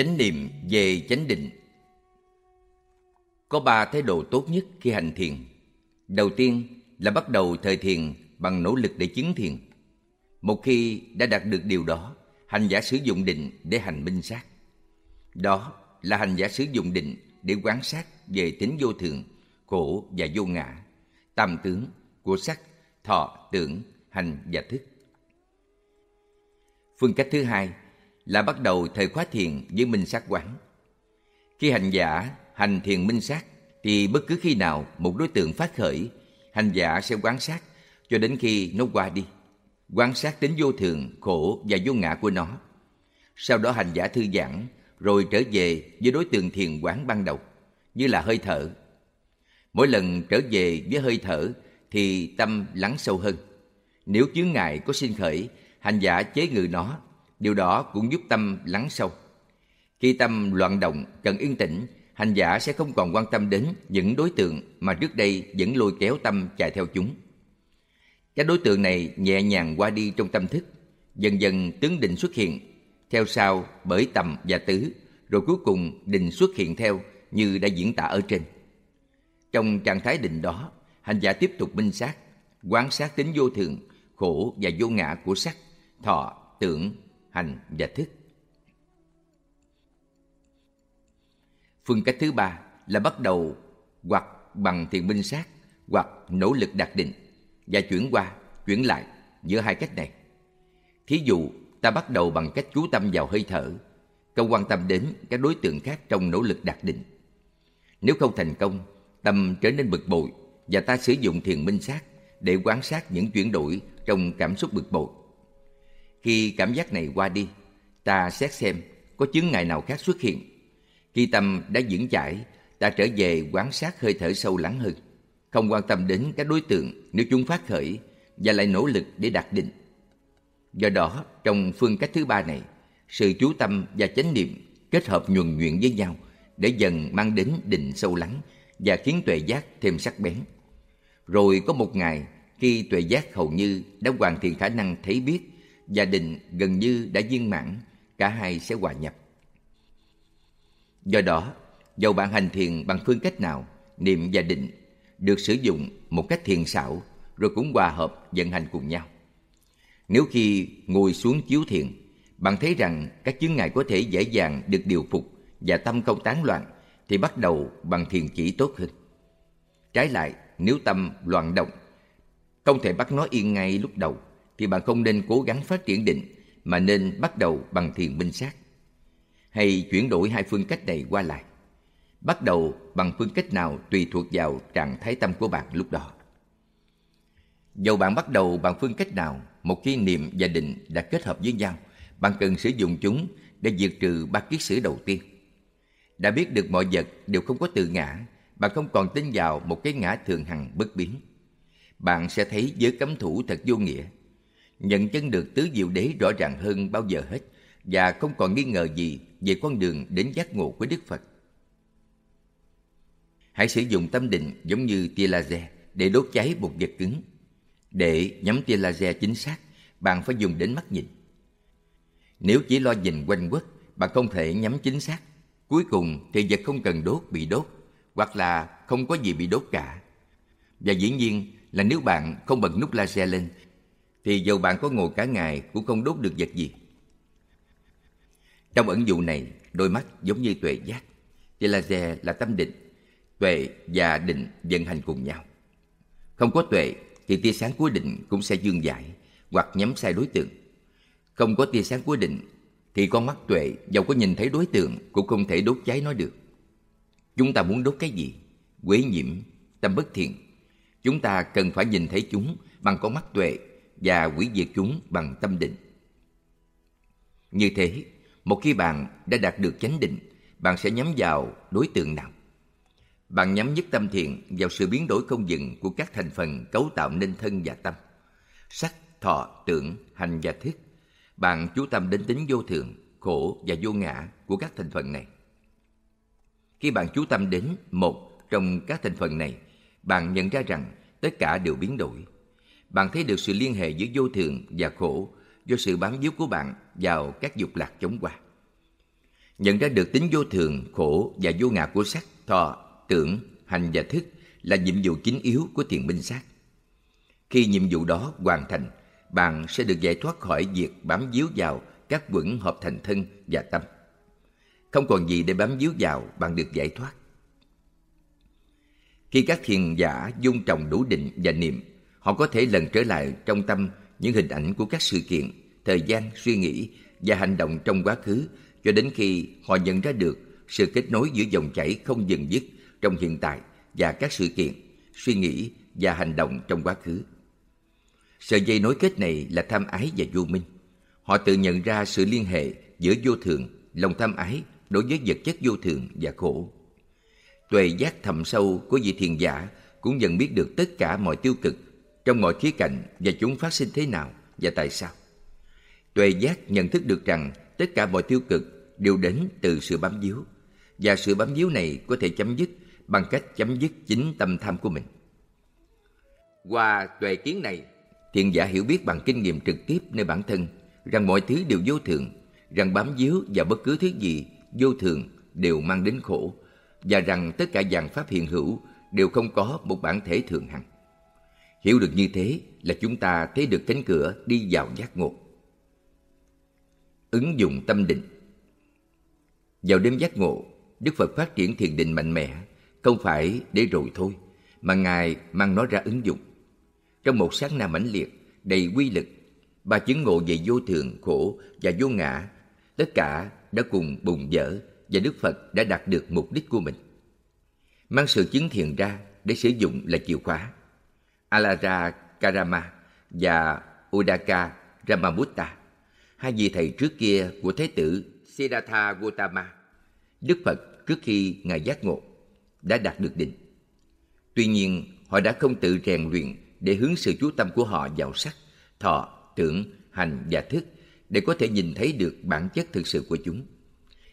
Chánh niệm về chánh định Có ba thái độ tốt nhất khi hành thiền. Đầu tiên là bắt đầu thời thiền bằng nỗ lực để chứng thiền. Một khi đã đạt được điều đó, hành giả sử dụng định để hành minh sát. Đó là hành giả sử dụng định để quán sát về tính vô thường, khổ và vô ngã, tam tướng của sắc, thọ, tưởng, hành và thức. Phương cách thứ hai là bắt đầu thời khóa thiền với minh sát quán. Khi hành giả hành thiền minh sát thì bất cứ khi nào một đối tượng phát khởi, hành giả sẽ quán sát cho đến khi nó qua đi. quán sát tính vô thường, khổ và vô ngã của nó. Sau đó hành giả thư giãn rồi trở về với đối tượng thiền quán ban đầu, như là hơi thở. Mỗi lần trở về với hơi thở thì tâm lắng sâu hơn. Nếu chướng ngại có sinh khởi, hành giả chế ngự nó Điều đó cũng giúp tâm lắng sâu. Khi tâm loạn động, cần yên tĩnh, hành giả sẽ không còn quan tâm đến những đối tượng mà trước đây vẫn lôi kéo tâm chạy theo chúng. Các đối tượng này nhẹ nhàng qua đi trong tâm thức, dần dần tướng định xuất hiện, theo sau bởi tầm và tứ, rồi cuối cùng định xuất hiện theo như đã diễn tả ở trên. Trong trạng thái định đó, hành giả tiếp tục minh sát, quán sát tính vô thường, khổ và vô ngã của sắc, thọ, tưởng, hành và thức. Phương cách thứ ba là bắt đầu hoặc bằng thiền minh sát hoặc nỗ lực đạt định và chuyển qua, chuyển lại giữa hai cách này. Thí dụ, ta bắt đầu bằng cách chú tâm vào hơi thở, không quan tâm đến các đối tượng khác trong nỗ lực đạt định. Nếu không thành công, tâm trở nên bực bội và ta sử dụng thiền minh sát để quan sát những chuyển đổi trong cảm xúc bực bội. Khi cảm giác này qua đi, ta xét xem có chứng ngại nào khác xuất hiện. Khi tâm đã vững chãi, ta trở về quan sát hơi thở sâu lắng hơn, không quan tâm đến các đối tượng nếu chúng phát khởi và lại nỗ lực để đạt định. Do đó, trong phương cách thứ ba này, sự chú tâm và chánh niệm kết hợp nhuần nhuyễn với nhau để dần mang đến định sâu lắng và khiến tuệ giác thêm sắc bén. Rồi có một ngày, khi tuệ giác hầu như đã hoàn thiện khả năng thấy biết và định gần như đã viên mãn, cả hai sẽ hòa nhập. Do đó, dầu bạn hành thiền bằng phương cách nào, niệm và định được sử dụng một cách thiền xảo rồi cũng hòa hợp vận hành cùng nhau. Nếu khi ngồi xuống chiếu thiền, bạn thấy rằng các chướng ngại có thể dễ dàng được điều phục và tâm không tán loạn, thì bắt đầu bằng thiền chỉ tốt hơn. Trái lại, nếu tâm loạn động, không thể bắt nó yên ngay lúc đầu, thì bạn không nên cố gắng phát triển định mà nên bắt đầu bằng thiền minh sát. Hay chuyển đổi hai phương cách này qua lại. Bắt đầu bằng phương cách nào tùy thuộc vào trạng thái tâm của bạn lúc đó. Dầu bạn bắt đầu bằng phương cách nào, một khi niệm và định đã kết hợp với nhau, bạn cần sử dụng chúng để diệt trừ ba kiết sử đầu tiên. Đã biết được mọi vật đều không có tự ngã, bạn không còn tin vào một cái ngã thường hằng bất biến. Bạn sẽ thấy giới cấm thủ thật vô nghĩa nhận chân được tứ diệu đế rõ ràng hơn bao giờ hết và không còn nghi ngờ gì về con đường đến giác ngộ của Đức Phật. Hãy sử dụng tâm định giống như tia laser để đốt cháy một vật cứng. Để nhắm tia laser chính xác, bạn phải dùng đến mắt nhìn. Nếu chỉ lo nhìn quanh quất, bạn không thể nhắm chính xác. Cuối cùng thì vật không cần đốt bị đốt, hoặc là không có gì bị đốt cả. Và dĩ nhiên là nếu bạn không bật nút laser lên thì dầu bạn có ngồi cả ngày cũng không đốt được vật gì. Trong ẩn dụ này, đôi mắt giống như tuệ giác. đây là dè là tâm định, tuệ và định vận hành cùng nhau. Không có tuệ thì tia sáng của định cũng sẽ dương dại hoặc nhắm sai đối tượng. Không có tia sáng của định thì con mắt tuệ dầu có nhìn thấy đối tượng cũng không thể đốt cháy nó được. Chúng ta muốn đốt cái gì? Quế nhiễm, tâm bất thiện. Chúng ta cần phải nhìn thấy chúng bằng con mắt tuệ và hủy diệt chúng bằng tâm định. Như thế, một khi bạn đã đạt được chánh định, bạn sẽ nhắm vào đối tượng nào? Bạn nhắm nhất tâm thiện vào sự biến đổi không dừng của các thành phần cấu tạo nên thân và tâm. Sắc, thọ, tưởng, hành và thức. Bạn chú tâm đến tính vô thường, khổ và vô ngã của các thành phần này. Khi bạn chú tâm đến một trong các thành phần này, bạn nhận ra rằng tất cả đều biến đổi bạn thấy được sự liên hệ giữa vô thường và khổ do sự bám víu của bạn vào các dục lạc chống qua. Nhận ra được tính vô thường, khổ và vô ngã của sắc, thọ, tưởng, hành và thức là nhiệm vụ chính yếu của thiền minh sát. Khi nhiệm vụ đó hoàn thành, bạn sẽ được giải thoát khỏi việc bám víu vào các quẩn hợp thành thân và tâm. Không còn gì để bám víu vào, bạn được giải thoát. Khi các thiền giả dung trồng đủ định và niệm, họ có thể lần trở lại trong tâm những hình ảnh của các sự kiện, thời gian, suy nghĩ và hành động trong quá khứ cho đến khi họ nhận ra được sự kết nối giữa dòng chảy không dừng dứt trong hiện tại và các sự kiện, suy nghĩ và hành động trong quá khứ. Sợi dây nối kết này là tham ái và vô minh. Họ tự nhận ra sự liên hệ giữa vô thường, lòng tham ái đối với vật chất vô thường và khổ. Tuệ giác thầm sâu của vị thiền giả cũng nhận biết được tất cả mọi tiêu cực trong mọi khía cạnh và chúng phát sinh thế nào và tại sao. Tuệ giác nhận thức được rằng tất cả mọi tiêu cực đều đến từ sự bám víu và sự bám víu này có thể chấm dứt bằng cách chấm dứt chính tâm tham của mình. Qua tuệ kiến này, thiền giả hiểu biết bằng kinh nghiệm trực tiếp nơi bản thân rằng mọi thứ đều vô thường, rằng bám víu và bất cứ thứ gì vô thường đều mang đến khổ và rằng tất cả dạng pháp hiện hữu đều không có một bản thể thường hằng. Hiểu được như thế là chúng ta thấy được cánh cửa đi vào giác ngộ. Ứng dụng tâm định Vào đêm giác ngộ, Đức Phật phát triển thiền định mạnh mẽ, không phải để rồi thôi, mà Ngài mang nó ra ứng dụng. Trong một sáng na mãnh liệt, đầy quy lực, ba chứng ngộ về vô thường, khổ và vô ngã, tất cả đã cùng bùng dở và Đức Phật đã đạt được mục đích của mình. Mang sự chứng thiền ra để sử dụng là chìa khóa. Alara Karama và Udaka Ramabutta, hai vị thầy trước kia của Thế tử Siddhartha Gautama, Đức Phật trước khi Ngài giác ngộ, đã đạt được định. Tuy nhiên, họ đã không tự rèn luyện để hướng sự chú tâm của họ vào sắc, thọ, tưởng, hành và thức để có thể nhìn thấy được bản chất thực sự của chúng.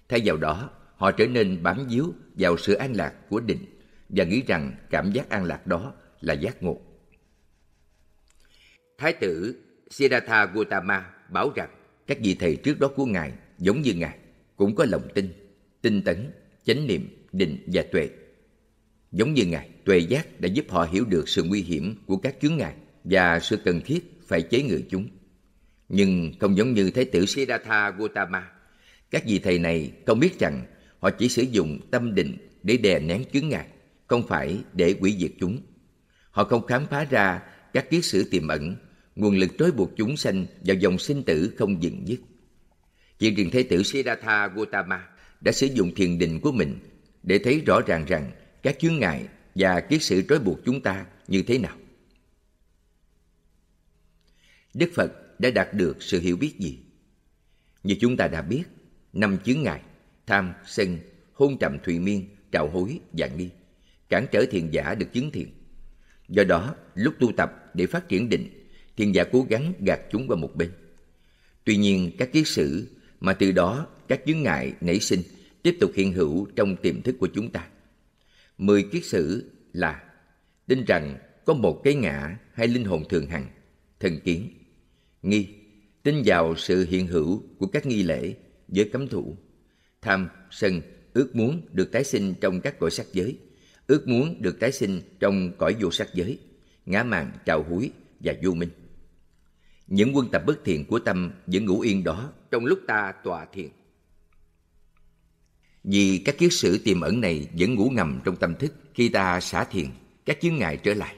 Thay vào đó, họ trở nên bám víu vào sự an lạc của định và nghĩ rằng cảm giác an lạc đó là giác ngộ. Thái tử Siddhartha Gautama bảo rằng các vị thầy trước đó của Ngài giống như Ngài, cũng có lòng tin, tinh tấn, chánh niệm, định và tuệ. Giống như Ngài, tuệ giác đã giúp họ hiểu được sự nguy hiểm của các chướng ngại và sự cần thiết phải chế ngự chúng. Nhưng không giống như Thái tử Siddhartha Gautama, các vị thầy này không biết rằng họ chỉ sử dụng tâm định để đè nén chướng ngại, không phải để hủy diệt chúng. Họ không khám phá ra các kiết sử tiềm ẩn, nguồn lực trói buộc chúng sanh vào dòng sinh tử không dừng dứt. Chỉ riêng thế tử Siddhartha Gautama đã sử dụng thiền định của mình để thấy rõ ràng rằng các chướng ngại và kiết sử trói buộc chúng ta như thế nào. Đức Phật đã đạt được sự hiểu biết gì? Như chúng ta đã biết, năm chướng ngại, tham, sân, hôn trầm thùy miên, trào hối và nghi, cản trở thiền giả được chứng thiền. Do đó, lúc tu tập để phát triển định, thiên giả cố gắng gạt chúng vào một bên. Tuy nhiên, các kiết sử mà từ đó các chướng ngại nảy sinh tiếp tục hiện hữu trong tiềm thức của chúng ta. Mười kiết sử là tin rằng có một cái ngã hay linh hồn thường hằng, thần kiến, nghi, tin vào sự hiện hữu của các nghi lễ với cấm thủ, tham, sân, ước muốn được tái sinh trong các cõi sắc giới, ước muốn được tái sinh trong cõi vô sắc giới, ngã mạn, trào húi và vô minh. Những quân tập bất thiện của tâm vẫn ngủ yên đó trong lúc ta tọa thiền. Vì các kiết sử tiềm ẩn này vẫn ngủ ngầm trong tâm thức khi ta xả thiền, các chướng ngại trở lại.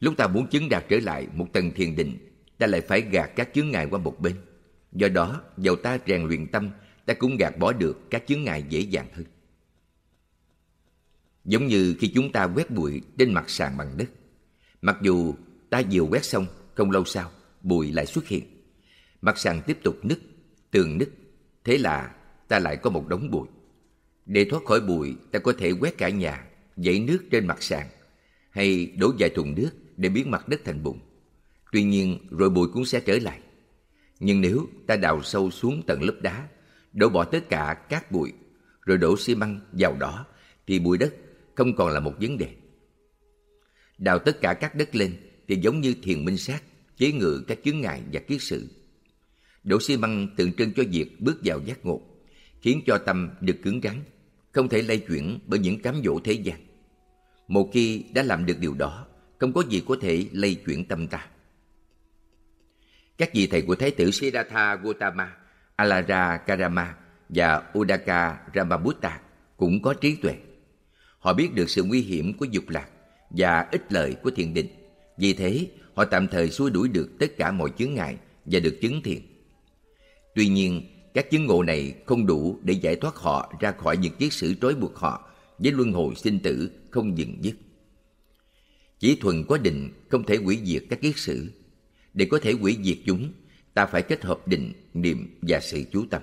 Lúc ta muốn chứng đạt trở lại một tầng thiền định, ta lại phải gạt các chướng ngại qua một bên. Do đó, dầu ta rèn luyện tâm, ta cũng gạt bỏ được các chướng ngại dễ dàng hơn. Giống như khi chúng ta quét bụi trên mặt sàn bằng đất. Mặc dù ta vừa quét xong, không lâu sau, bụi lại xuất hiện. Mặt sàn tiếp tục nứt, tường nứt. Thế là ta lại có một đống bụi. Để thoát khỏi bụi, ta có thể quét cả nhà, dãy nước trên mặt sàn, hay đổ vài thùng nước để biến mặt đất thành bùn. Tuy nhiên, rồi bụi cũng sẽ trở lại. Nhưng nếu ta đào sâu xuống tận lớp đá, đổ bỏ tất cả cát bụi, rồi đổ xi măng vào đó, thì bụi đất không còn là một vấn đề. Đào tất cả các đất lên thì giống như thiền minh sát, chế ngự các chướng ngại và kiết sự. Đổ xi măng tượng trưng cho việc bước vào giác ngộ. khiến cho tâm được cứng rắn, không thể lay chuyển bởi những cám dỗ thế gian. Một khi đã làm được điều đó, không có gì có thể lay chuyển tâm ta. Các vị thầy của Thái tử Siddhartha Gautama, Alara Karama và Udaka Ramabutta cũng có trí tuệ. Họ biết được sự nguy hiểm của dục lạc và ích lợi của thiền định. Vì thế, họ tạm thời xua đuổi được tất cả mọi chướng ngại và được chứng thiền. Tuy nhiên, các chứng ngộ này không đủ để giải thoát họ ra khỏi những kiết sử trói buộc họ với luân hồi sinh tử không dừng dứt. Chỉ thuần có định không thể hủy diệt các kiết sử. Để có thể hủy diệt chúng, ta phải kết hợp định, niệm và sự chú tâm.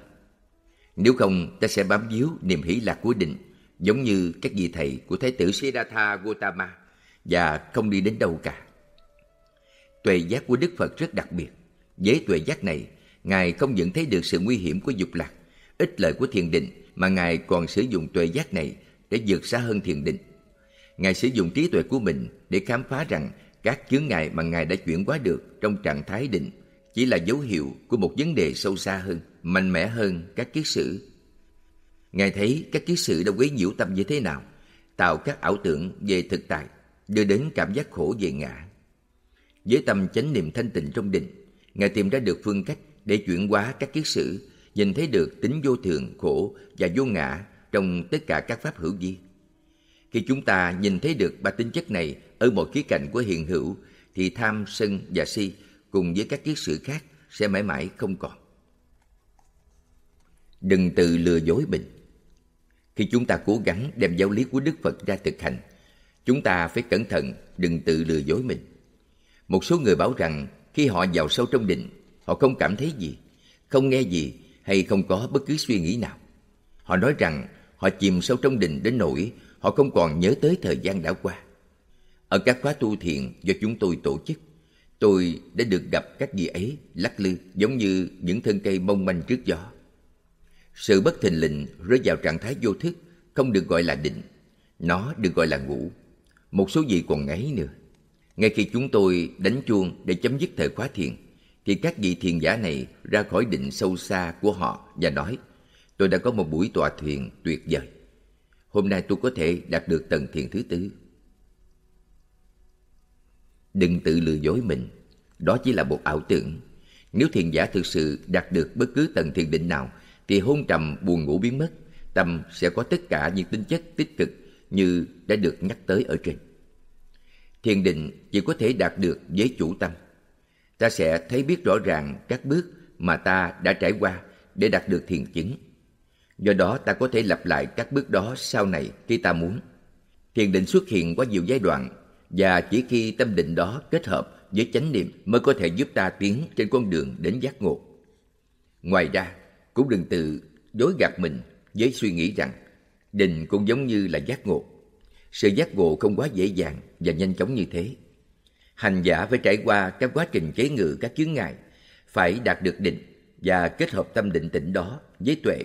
Nếu không, ta sẽ bám víu niềm hỷ lạc của định, giống như các vị thầy của Thái tử Siddhartha Gautama, và không đi đến đâu cả. Tuệ giác của Đức Phật rất đặc biệt. Với tuệ giác này, Ngài không những thấy được sự nguy hiểm của dục lạc, ích lợi của thiền định, mà Ngài còn sử dụng tuệ giác này để vượt xa hơn thiền định. Ngài sử dụng trí tuệ của mình để khám phá rằng các chướng ngại mà Ngài đã chuyển hóa được trong trạng thái định chỉ là dấu hiệu của một vấn đề sâu xa hơn, mạnh mẽ hơn các kiết sử. Ngài thấy các kiết sử đã quấy nhiễu tâm như thế nào, tạo các ảo tưởng về thực tại, đưa đến cảm giác khổ về ngã. Với tâm chánh niệm thanh tịnh trong định, Ngài tìm ra được phương cách để chuyển hóa các kiết sử, nhìn thấy được tính vô thường, khổ và vô ngã trong tất cả các pháp hữu vi. Khi chúng ta nhìn thấy được ba tính chất này ở mọi khía cạnh của hiện hữu, thì tham, sân và si cùng với các kiết sử khác sẽ mãi mãi không còn. Đừng tự lừa dối mình. Khi chúng ta cố gắng đem giáo lý của Đức Phật ra thực hành, chúng ta phải cẩn thận đừng tự lừa dối mình. Một số người bảo rằng khi họ vào sâu trong định, họ không cảm thấy gì, không nghe gì hay không có bất cứ suy nghĩ nào. Họ nói rằng họ chìm sâu trong định đến nỗi họ không còn nhớ tới thời gian đã qua. Ở các khóa tu thiền do chúng tôi tổ chức, tôi đã được gặp các vị ấy lắc lư giống như những thân cây mong manh trước gió. Sự bất thình lình rơi vào trạng thái vô thức không được gọi là định, nó được gọi là ngủ. Một số gì còn ngáy nữa. Ngay khi chúng tôi đánh chuông để chấm dứt thời khóa thiền, thì các vị thiền giả này ra khỏi định sâu xa của họ và nói tôi đã có một buổi tọa thiền tuyệt vời. Hôm nay tôi có thể đạt được tầng thiền thứ tư. Đừng tự lừa dối mình, đó chỉ là một ảo tưởng. Nếu thiền giả thực sự đạt được bất cứ tầng thiền định nào, thì hôn trầm buồn ngủ biến mất, tâm sẽ có tất cả những tính chất tích cực như đã được nhắc tới ở trên. Thiền định chỉ có thể đạt được với chủ tâm. Ta sẽ thấy biết rõ ràng các bước mà ta đã trải qua để đạt được thiền chứng. Do đó ta có thể lặp lại các bước đó sau này khi ta muốn. Thiền định xuất hiện qua nhiều giai đoạn và chỉ khi tâm định đó kết hợp với chánh niệm mới có thể giúp ta tiến trên con đường đến giác ngộ. Ngoài ra, cũng đừng tự dối gạt mình với suy nghĩ rằng định cũng giống như là giác ngộ. Sự giác ngộ không quá dễ dàng và nhanh chóng như thế. Hành giả phải trải qua các quá trình chế ngự các chướng ngại, phải đạt được định và kết hợp tâm định tĩnh đó với tuệ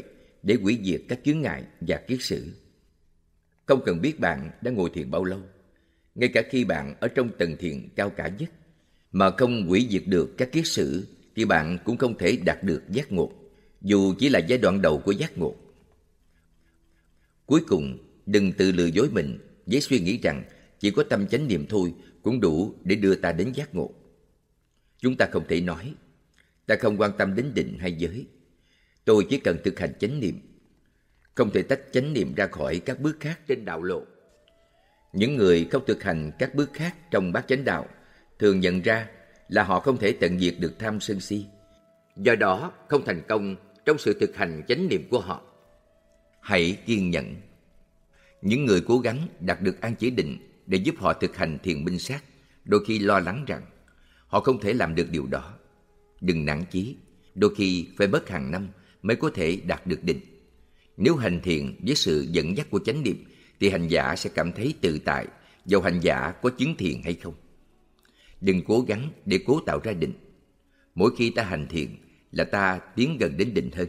để hủy diệt các chướng ngại và kiết sử. Không cần biết bạn đã ngồi thiền bao lâu, ngay cả khi bạn ở trong tầng thiền cao cả nhất, mà không hủy diệt được các kiết sử thì bạn cũng không thể đạt được giác ngộ, dù chỉ là giai đoạn đầu của giác ngộ. Cuối cùng, đừng tự lừa dối mình với suy nghĩ rằng chỉ có tâm chánh niệm thôi cũng đủ để đưa ta đến giác ngộ. Chúng ta không thể nói, ta không quan tâm đến định hay giới. Tôi chỉ cần thực hành chánh niệm, không thể tách chánh niệm ra khỏi các bước khác trên đạo lộ. Những người không thực hành các bước khác trong bát chánh đạo thường nhận ra là họ không thể tận diệt được tham sân si. Do đó, không thành công trong sự thực hành chánh niệm của họ. Hãy kiên nhẫn. Những người cố gắng đạt được an chỉ định để giúp họ thực hành thiền minh sát, đôi khi lo lắng rằng họ không thể làm được điều đó. Đừng nản chí, đôi khi phải mất hàng năm mới có thể đạt được định. Nếu hành thiền với sự dẫn dắt của chánh niệm thì hành giả sẽ cảm thấy tự tại dầu hành giả có chứng thiền hay không. Đừng cố gắng để cố tạo ra định. Mỗi khi ta hành thiền là ta tiến gần đến định hơn.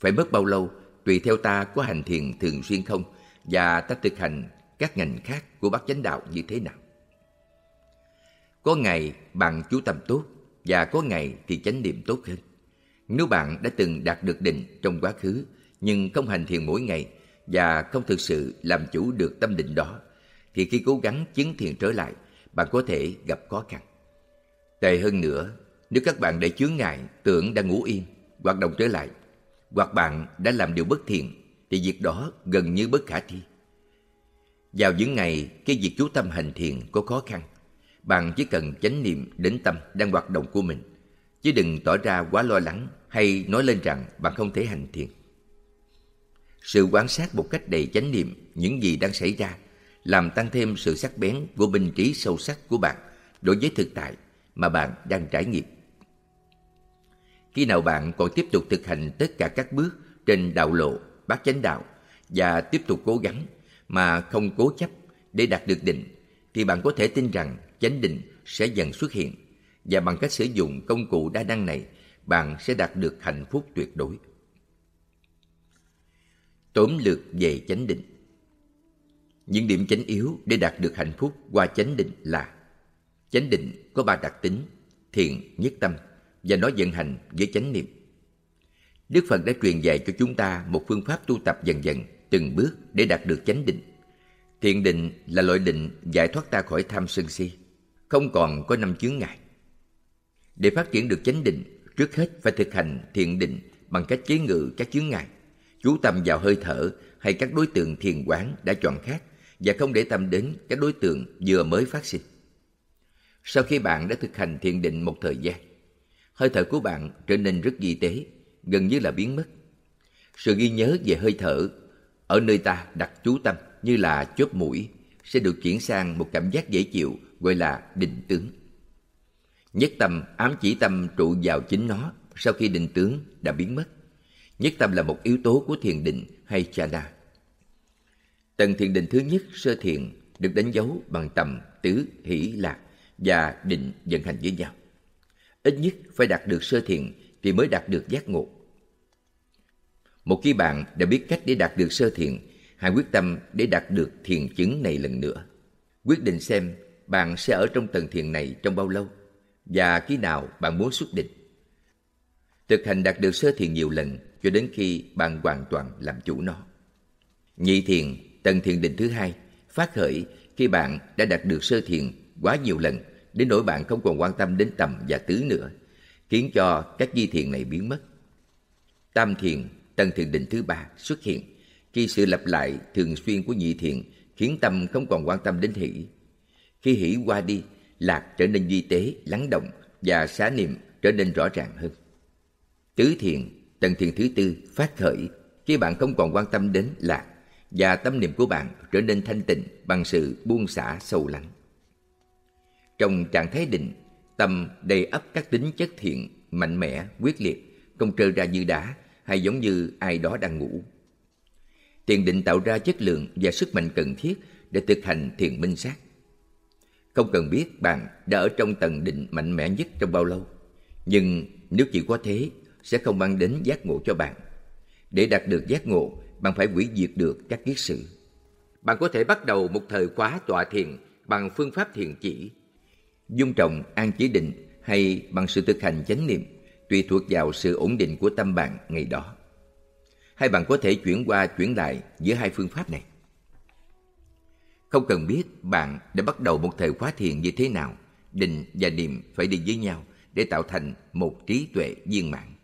Phải mất bao lâu tùy theo ta có hành thiền thường xuyên không và ta thực hành các ngành khác của bát chánh đạo như thế nào. Có ngày bạn chú tâm tốt và có ngày thì chánh niệm tốt hơn. Nếu bạn đã từng đạt được định trong quá khứ nhưng không hành thiền mỗi ngày và không thực sự làm chủ được tâm định đó, thì khi cố gắng chứng thiền trở lại, bạn có thể gặp khó khăn. Tệ hơn nữa, nếu các bạn để chướng ngại tưởng đang ngủ yên, hoạt động trở lại, hoặc bạn đã làm điều bất thiện, thì việc đó gần như bất khả thi. Vào những ngày cái việc chú tâm hành thiền có khó khăn, bạn chỉ cần chánh niệm đến tâm đang hoạt động của mình, chứ đừng tỏ ra quá lo lắng hay nói lên rằng bạn không thể hành thiền. Sự quan sát một cách đầy chánh niệm những gì đang xảy ra làm tăng thêm sự sắc bén của binh trí sâu sắc của bạn đối với thực tại mà bạn đang trải nghiệm. Khi nào bạn còn tiếp tục thực hành tất cả các bước trên đạo lộ, bát chánh đạo và tiếp tục cố gắng mà không cố chấp để đạt được định, thì bạn có thể tin rằng chánh định sẽ dần xuất hiện và bằng cách sử dụng công cụ đa năng này, bạn sẽ đạt được hạnh phúc tuyệt đối. Tóm lược về chánh định Những điểm chánh yếu để đạt được hạnh phúc qua chánh định là Chánh định có ba đặc tính, thiện, nhất tâm và nó vận hành với chánh niệm. Đức Phật đã truyền dạy cho chúng ta một phương pháp tu tập dần dần, từng bước để đạt được chánh định. Thiện định là loại định giải thoát ta khỏi tham sân si, không còn có năm chướng ngại. Để phát triển được chánh định, trước hết phải thực hành thiện định bằng cách chế ngự các chướng ngại, chú tâm vào hơi thở hay các đối tượng thiền quán đã chọn khác và không để tâm đến các đối tượng vừa mới phát sinh. Sau khi bạn đã thực hành thiền định một thời gian, hơi thở của bạn trở nên rất vi tế, gần như là biến mất. Sự ghi nhớ về hơi thở ở nơi ta đặt chú tâm như là chớp mũi sẽ được chuyển sang một cảm giác dễ chịu gọi là định tướng. Nhất tâm ám chỉ tâm trụ vào chính nó sau khi định tướng đã biến mất. Nhất tâm là một yếu tố của thiền định hay chana. Tầng thiền định thứ nhất, sơ thiền, được đánh dấu bằng tầm, tứ, hỷ, lạc và định vận hành với nhau. Ít nhất phải đạt được sơ thiền thì mới đạt được giác ngộ. Một khi bạn đã biết cách để đạt được sơ thiền, hãy quyết tâm để đạt được thiền chứng này lần nữa. Quyết định xem bạn sẽ ở trong tầng thiền này trong bao lâu và khi nào bạn muốn xuất định. Thực hành đạt được sơ thiền nhiều lần cho đến khi bạn hoàn toàn làm chủ nó. Nhị thiền, tầng thiền định thứ hai, phát khởi khi bạn đã đạt được sơ thiền quá nhiều lần đến nỗi bạn không còn quan tâm đến tầm và tứ nữa, khiến cho các di thiền này biến mất. Tam thiền, tầng thiền định thứ ba xuất hiện khi sự lặp lại thường xuyên của nhị thiền khiến tâm không còn quan tâm đến hỷ. Khi hỷ qua đi, lạc trở nên di tế, lắng động và xá niệm trở nên rõ ràng hơn. Tứ thiền, tầng thiền thứ tư phát khởi khi bạn không còn quan tâm đến lạc và tâm niệm của bạn trở nên thanh tịnh bằng sự buông xả sâu lắng. Trong trạng thái định, tâm đầy ắp các tính chất thiện, mạnh mẽ, quyết liệt, không trơ ra như đá hay giống như ai đó đang ngủ. Thiền định tạo ra chất lượng và sức mạnh cần thiết để thực hành thiền minh sát. Không cần biết bạn đã ở trong tầng định mạnh mẽ nhất trong bao lâu, nhưng nếu chỉ có thế sẽ không mang đến giác ngộ cho bạn. Để đạt được giác ngộ, bạn phải hủy diệt được các kiết sử. Bạn có thể bắt đầu một thời khóa tọa thiền bằng phương pháp thiền chỉ dung trọng an chỉ định hay bằng sự thực hành chánh niệm tùy thuộc vào sự ổn định của tâm bạn ngày đó. Hai bạn có thể chuyển qua chuyển lại giữa hai phương pháp này. Không cần biết bạn đã bắt đầu một thời khóa thiền như thế nào, định và niệm phải đi với nhau để tạo thành một trí tuệ viên mãn.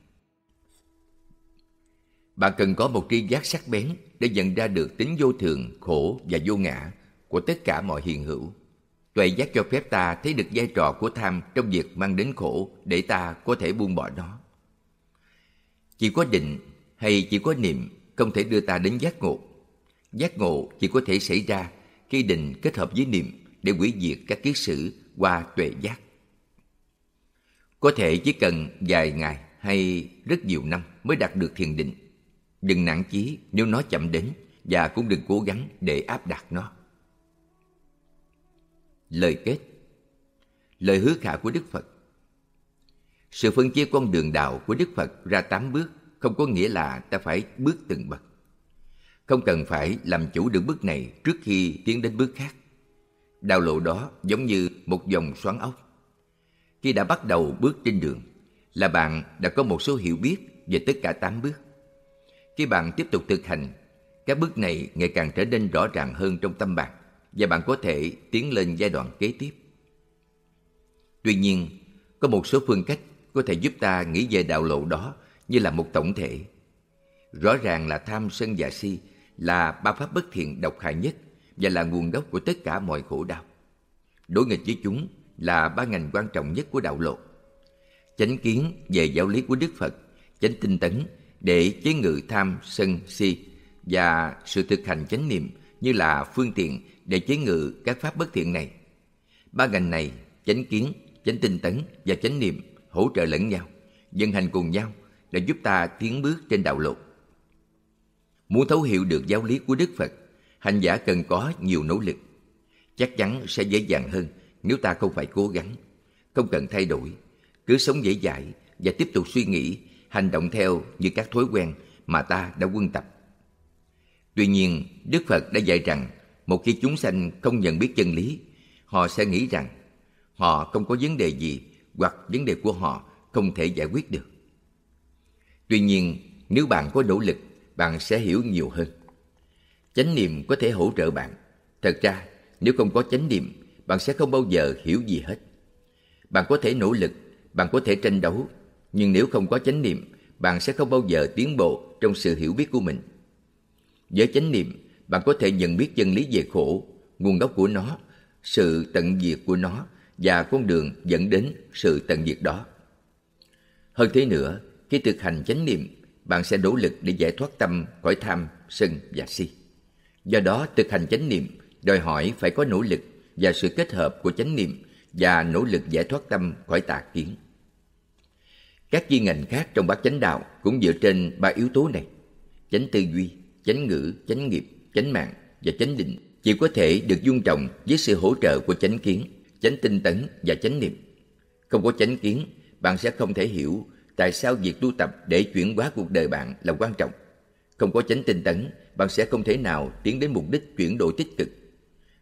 Bạn cần có một tri giác sắc bén để nhận ra được tính vô thường, khổ và vô ngã của tất cả mọi hiện hữu. Tuệ giác cho phép ta thấy được vai trò của tham trong việc mang đến khổ để ta có thể buông bỏ nó. Chỉ có định hay chỉ có niệm không thể đưa ta đến giác ngộ. Giác ngộ chỉ có thể xảy ra khi định kết hợp với niệm để hủy diệt các kiết sử qua tuệ giác. Có thể chỉ cần vài ngày hay rất nhiều năm mới đạt được thiền định. Đừng nản chí nếu nó chậm đến và cũng đừng cố gắng để áp đặt nó. Lời kết Lời hứa khả của Đức Phật Sự phân chia con đường đạo của Đức Phật ra tám bước không có nghĩa là ta phải bước từng bậc. Không cần phải làm chủ được bước này trước khi tiến đến bước khác. Đạo lộ đó giống như một dòng xoắn ốc. Khi đã bắt đầu bước trên đường, là bạn đã có một số hiểu biết về tất cả tám bước. khi bạn tiếp tục thực hành, các bước này ngày càng trở nên rõ ràng hơn trong tâm bạn và bạn có thể tiến lên giai đoạn kế tiếp. Tuy nhiên, có một số phương cách có thể giúp ta nghĩ về đạo lộ đó như là một tổng thể. Rõ ràng là tham sân và si là ba pháp bất thiện độc hại nhất và là nguồn gốc của tất cả mọi khổ đau. Đối nghịch với chúng là ba ngành quan trọng nhất của đạo lộ. Chánh kiến về giáo lý của Đức Phật, chánh tinh tấn để chế ngự tham, sân, si và sự thực hành chánh niệm như là phương tiện để chế ngự các pháp bất thiện này. Ba ngành này, chánh kiến, chánh tinh tấn và chánh niệm hỗ trợ lẫn nhau, vận hành cùng nhau để giúp ta tiến bước trên đạo lộ. Muốn thấu hiểu được giáo lý của Đức Phật, hành giả cần có nhiều nỗ lực. Chắc chắn sẽ dễ dàng hơn nếu ta không phải cố gắng, không cần thay đổi, cứ sống dễ dãi và tiếp tục suy nghĩ, hành động theo như các thói quen mà ta đã quân tập. Tuy nhiên, Đức Phật đã dạy rằng một khi chúng sanh không nhận biết chân lý, họ sẽ nghĩ rằng họ không có vấn đề gì hoặc vấn đề của họ không thể giải quyết được. Tuy nhiên, nếu bạn có nỗ lực, bạn sẽ hiểu nhiều hơn. Chánh niệm có thể hỗ trợ bạn. Thật ra, nếu không có chánh niệm, bạn sẽ không bao giờ hiểu gì hết. Bạn có thể nỗ lực, bạn có thể tranh đấu, nhưng nếu không có chánh niệm, bạn sẽ không bao giờ tiến bộ trong sự hiểu biết của mình. Với chánh niệm, bạn có thể nhận biết chân lý về khổ, nguồn gốc của nó, sự tận diệt của nó và con đường dẫn đến sự tận diệt đó. Hơn thế nữa, khi thực hành chánh niệm, bạn sẽ nỗ lực để giải thoát tâm khỏi tham, sân và si. Do đó, thực hành chánh niệm đòi hỏi phải có nỗ lực và sự kết hợp của chánh niệm và nỗ lực giải thoát tâm khỏi tà kiến. Các chuyên ngành khác trong bát chánh đạo cũng dựa trên ba yếu tố này: chánh tư duy, chánh ngữ, chánh nghiệp, chánh mạng và chánh định chỉ có thể được dung trọng với sự hỗ trợ của chánh kiến, chánh tinh tấn và chánh niệm. Không có chánh kiến, bạn sẽ không thể hiểu tại sao việc tu tập để chuyển hóa cuộc đời bạn là quan trọng. Không có chánh tinh tấn, bạn sẽ không thể nào tiến đến mục đích chuyển đổi tích cực.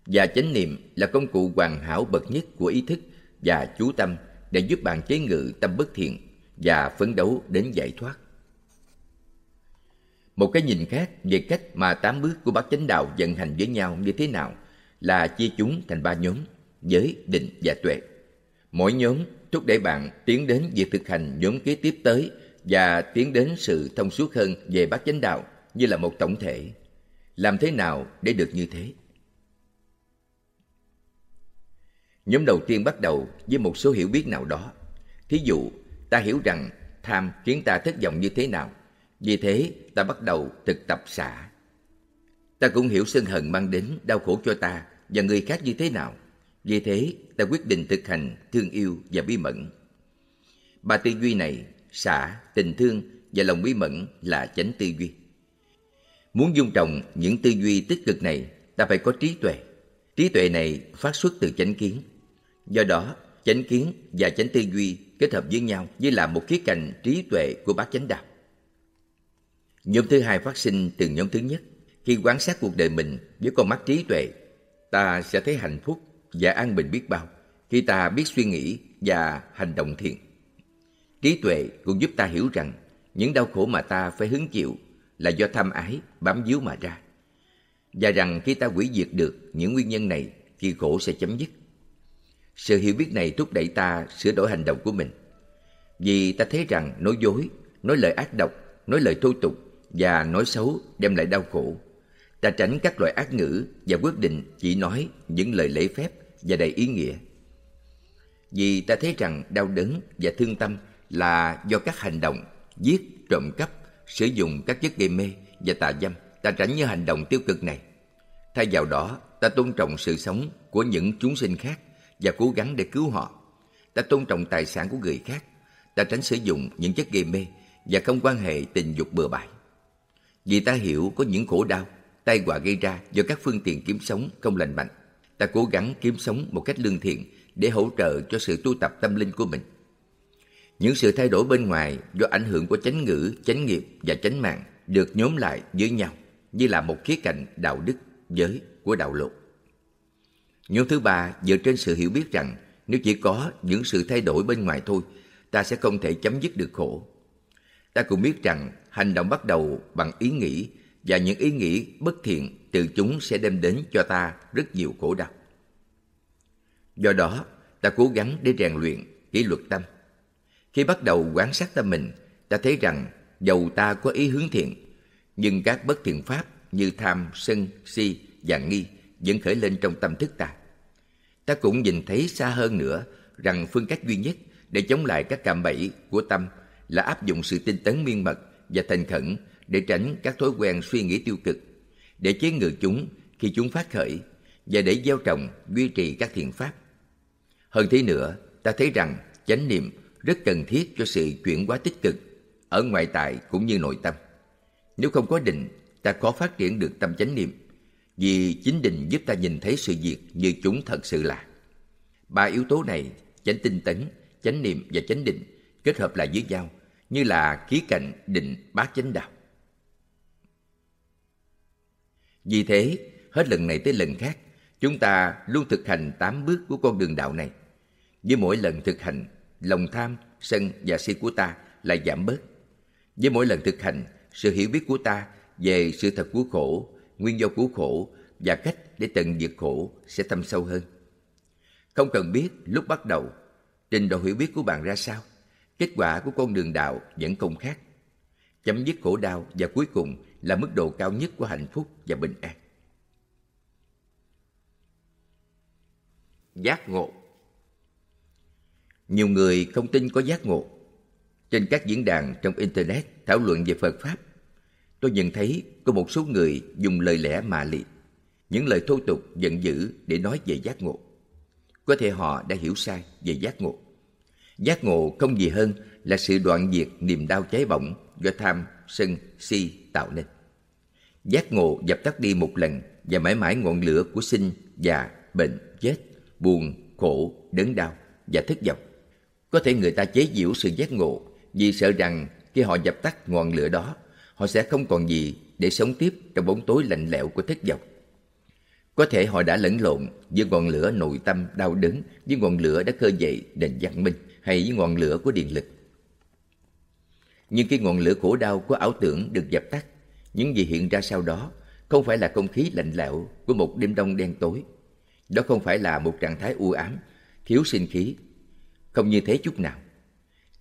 Và chánh niệm là công cụ hoàn hảo bậc nhất của ý thức và chú tâm để giúp bạn chế ngự tâm bất thiện và phấn đấu đến giải thoát. Một cái nhìn khác về cách mà tám bước của bát chánh đạo vận hành với nhau như thế nào là chia chúng thành ba nhóm, giới, định và tuệ. Mỗi nhóm thúc đẩy bạn tiến đến việc thực hành nhóm kế tiếp tới và tiến đến sự thông suốt hơn về bát chánh đạo như là một tổng thể. Làm thế nào để được như thế? Nhóm đầu tiên bắt đầu với một số hiểu biết nào đó. Thí dụ, ta hiểu rằng tham khiến ta thất vọng như thế nào. Vì thế, ta bắt đầu thực tập xả. Ta cũng hiểu sân hận mang đến đau khổ cho ta và người khác như thế nào. Vì thế, ta quyết định thực hành thương yêu và bí mẫn. Ba tư duy này, xả, tình thương và lòng bí mẫn là chánh tư duy. Muốn dung trồng những tư duy tích cực này, ta phải có trí tuệ. Trí tuệ này phát xuất từ chánh kiến. Do đó, chánh kiến và chánh tư duy kết hợp với nhau như là một khía cạnh trí tuệ của bát chánh đạo. Nhóm thứ hai phát sinh từ nhóm thứ nhất. Khi quan sát cuộc đời mình với con mắt trí tuệ, ta sẽ thấy hạnh phúc và an bình biết bao khi ta biết suy nghĩ và hành động thiện. Trí tuệ cũng giúp ta hiểu rằng những đau khổ mà ta phải hứng chịu là do tham ái bám víu mà ra. Và rằng khi ta hủy diệt được những nguyên nhân này thì khổ sẽ chấm dứt. Sự hiểu biết này thúc đẩy ta sửa đổi hành động của mình. Vì ta thấy rằng nói dối, nói lời ác độc, nói lời thô tục và nói xấu đem lại đau khổ. Ta tránh các loại ác ngữ và quyết định chỉ nói những lời lễ phép và đầy ý nghĩa. Vì ta thấy rằng đau đớn và thương tâm là do các hành động giết, trộm cắp, sử dụng các chất gây mê và tà dâm. Ta tránh những hành động tiêu cực này. Thay vào đó, ta tôn trọng sự sống của những chúng sinh khác và cố gắng để cứu họ. Ta tôn trọng tài sản của người khác. Ta tránh sử dụng những chất gây mê và không quan hệ tình dục bừa bãi. Vì ta hiểu có những khổ đau, tai họa gây ra do các phương tiện kiếm sống không lành mạnh. Ta cố gắng kiếm sống một cách lương thiện để hỗ trợ cho sự tu tập tâm linh của mình. Những sự thay đổi bên ngoài do ảnh hưởng của chánh ngữ, chánh nghiệp và chánh mạng được nhóm lại với nhau như là một khía cạnh đạo đức, giới của đạo luật. Nhóm thứ ba dựa trên sự hiểu biết rằng nếu chỉ có những sự thay đổi bên ngoài thôi, ta sẽ không thể chấm dứt được khổ. ta cũng biết rằng hành động bắt đầu bằng ý nghĩ và những ý nghĩ bất thiện từ chúng sẽ đem đến cho ta rất nhiều khổ đau. Do đó, ta cố gắng để rèn luyện kỷ luật tâm. Khi bắt đầu quan sát tâm mình, ta thấy rằng dầu ta có ý hướng thiện, nhưng các bất thiện pháp như tham, sân, si và nghi vẫn khởi lên trong tâm thức ta. Ta cũng nhìn thấy xa hơn nữa rằng phương cách duy nhất để chống lại các cạm bẫy của tâm là áp dụng sự tinh tấn miên mật và thành khẩn để tránh các thói quen suy nghĩ tiêu cực, để chế ngự chúng khi chúng phát khởi và để gieo trồng, duy trì các thiện pháp. Hơn thế nữa, ta thấy rằng chánh niệm rất cần thiết cho sự chuyển hóa tích cực ở ngoại tại cũng như nội tâm. Nếu không có định, ta khó phát triển được tâm chánh niệm vì chính định giúp ta nhìn thấy sự việc như chúng thật sự là. Ba yếu tố này, chánh tinh tấn, chánh niệm và chánh định kết hợp lại với nhau như là ký cạnh định bát chánh đạo. Vì thế, hết lần này tới lần khác, chúng ta luôn thực hành tám bước của con đường đạo này. Với mỗi lần thực hành, lòng tham, sân và si của ta lại giảm bớt. Với mỗi lần thực hành, sự hiểu biết của ta về sự thật của khổ, nguyên do của khổ và cách để tận diệt khổ sẽ thâm sâu hơn. Không cần biết lúc bắt đầu, trình độ hiểu biết của bạn ra sao, kết quả của con đường đạo vẫn không khác. Chấm dứt khổ đau và cuối cùng là mức độ cao nhất của hạnh phúc và bình an. Giác ngộ Nhiều người không tin có giác ngộ. Trên các diễn đàn trong Internet thảo luận về Phật Pháp, tôi nhận thấy có một số người dùng lời lẽ mà liệt, những lời thô tục giận dữ để nói về giác ngộ. Có thể họ đã hiểu sai về giác ngộ. Giác ngộ không gì hơn là sự đoạn diệt niềm đau cháy bỏng do tham, sân, si tạo nên. Giác ngộ dập tắt đi một lần và mãi mãi ngọn lửa của sinh, già, bệnh, chết, buồn, khổ, đớn đau và thất vọng. Có thể người ta chế giễu sự giác ngộ vì sợ rằng khi họ dập tắt ngọn lửa đó, họ sẽ không còn gì để sống tiếp trong bóng tối lạnh lẽo của thất vọng. Có thể họ đã lẫn lộn giữa ngọn lửa nội tâm đau đớn với ngọn lửa đã khơi dậy nền văn minh hay với ngọn lửa của điện lực. Nhưng khi ngọn lửa khổ đau của ảo tưởng được dập tắt, những gì hiện ra sau đó không phải là không khí lạnh lẽo của một đêm đông đen tối. Đó không phải là một trạng thái u ám, thiếu sinh khí. Không như thế chút nào.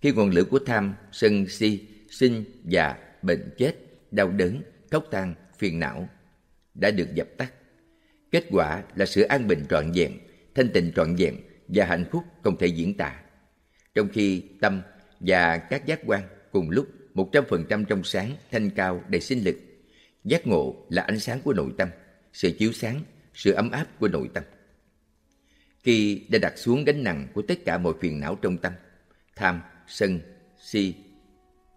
Khi ngọn lửa của tham, sân, si, sinh, già, bệnh chết, đau đớn, khóc than, phiền não đã được dập tắt. Kết quả là sự an bình trọn vẹn, thanh tịnh trọn vẹn và hạnh phúc không thể diễn tả. Trong khi tâm và các giác quan cùng lúc 100% trong sáng, thanh cao, đầy sinh lực. Giác ngộ là ánh sáng của nội tâm, sự chiếu sáng, sự ấm áp của nội tâm. Khi đã đặt xuống gánh nặng của tất cả mọi phiền não trong tâm, tham, sân, si,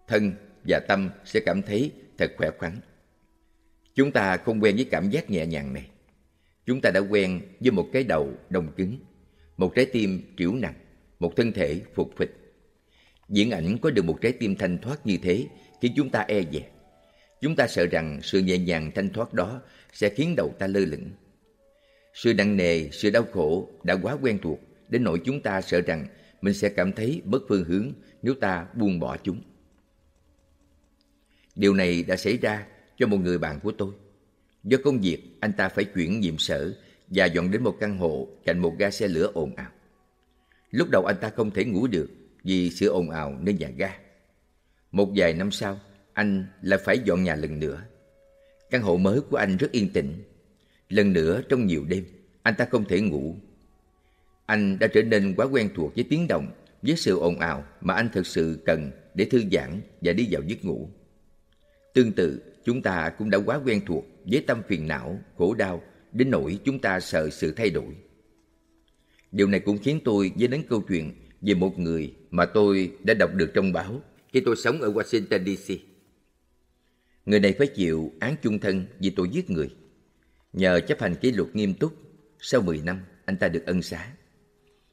thân và tâm sẽ cảm thấy thật khỏe khoắn. Chúng ta không quen với cảm giác nhẹ nhàng này. Chúng ta đã quen với một cái đầu đông cứng, một trái tim triểu nặng, một thân thể phục phịch. Diễn ảnh có được một trái tim thanh thoát như thế khiến chúng ta e dè. Chúng ta sợ rằng sự nhẹ nhàng thanh thoát đó sẽ khiến đầu ta lơ lửng. Sự nặng nề, sự đau khổ đã quá quen thuộc đến nỗi chúng ta sợ rằng mình sẽ cảm thấy bất phương hướng nếu ta buông bỏ chúng. Điều này đã xảy ra cho một người bạn của tôi. Do công việc, anh ta phải chuyển nhiệm sở và dọn đến một căn hộ cạnh một ga xe lửa ồn ào. Lúc đầu anh ta không thể ngủ được vì sự ồn ào nơi nhà ga. Một vài năm sau, anh lại phải dọn nhà lần nữa. Căn hộ mới của anh rất yên tĩnh. Lần nữa trong nhiều đêm, anh ta không thể ngủ. Anh đã trở nên quá quen thuộc với tiếng động, với sự ồn ào mà anh thực sự cần để thư giãn và đi vào giấc ngủ. Tương tự, chúng ta cũng đã quá quen thuộc với tâm phiền não, khổ đau, đến nỗi chúng ta sợ sự thay đổi. Điều này cũng khiến tôi nhớ đến câu chuyện về một người mà tôi đã đọc được trong báo khi tôi sống ở Washington DC. Người này phải chịu án chung thân vì tội giết người. Nhờ chấp hành kỷ luật nghiêm túc, sau 10 năm anh ta được ân xá.